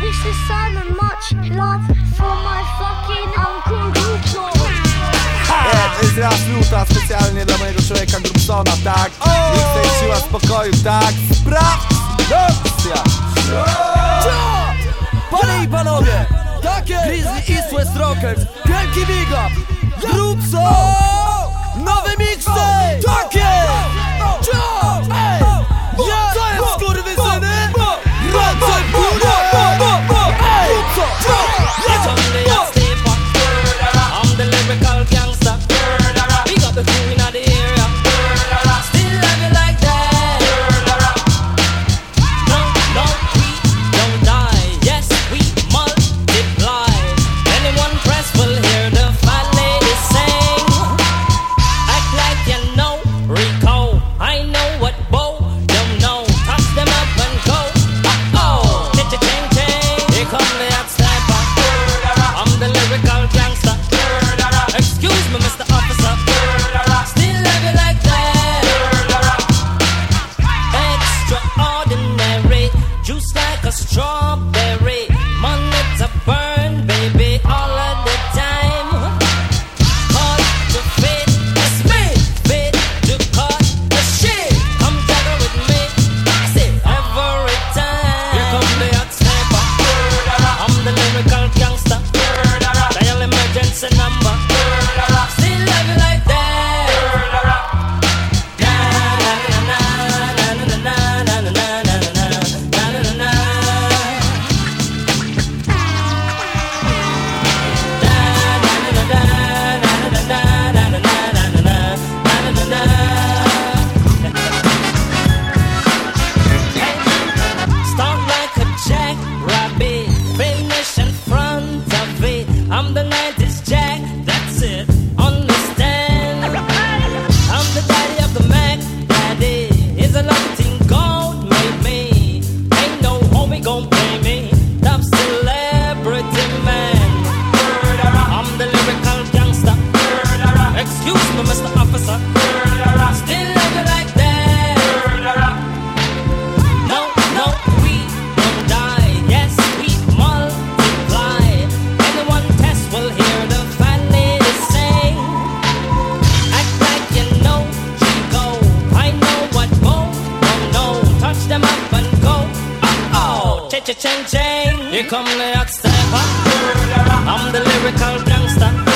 This to jest raz luta specjalnie dla mojego człowieka Grubsona, tak? Niech siła spokoju, tak? Sprawdź! Panie i panowie! Takie Grizzly i West Rockers Wielki big up! Grubson! Nowy mixtape! Takie! cha-ching-ching. Here come the hot. I'm the lyrical gangster.